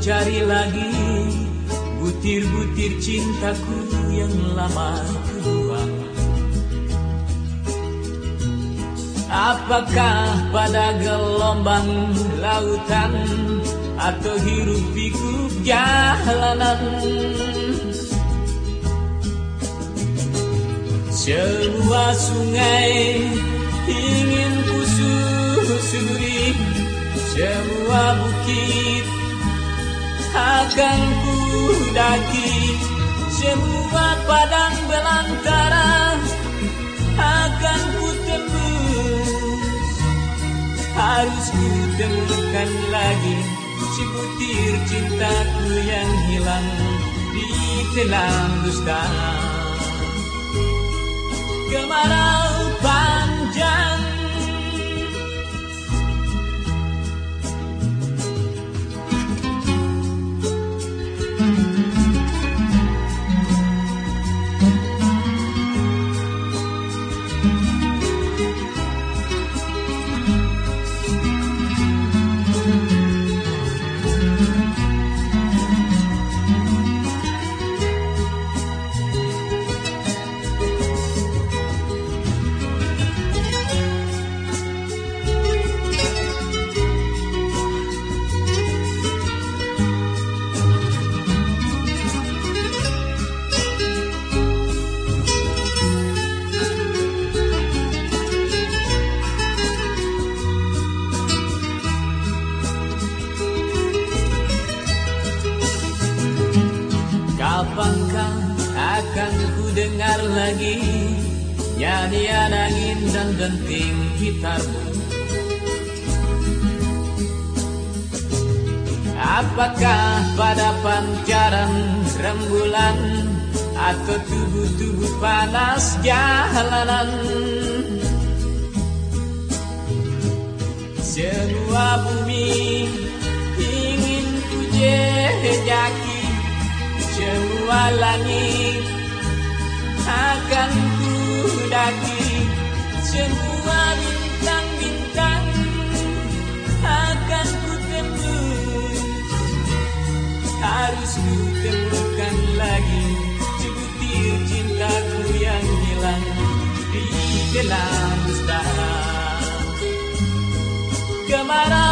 cari lagi Butir-butir cintaku yang lama kedua Apakah pada gelombang lautan Atau hirup pikuk jalanan? Semua sungai ingin kususuri Semua bukit akan ku daki. Semua padang belantara akan ku tembus Harus ku temukan lagi Sebutir cintaku yang hilang di telan dusta. Kemarau dengar lagi. Nyanyian angin dan denting gitarmu Apakah pada pancaran rembulan Atau tubuh-tubuh panas jalanan? Semua bumi ingin ku jejaki Semua langit daki Semua bintang-bintang akan ku tembus Harus ku temukan lagi Sebutir cintaku yang hilang Di dalam dusta Kemarau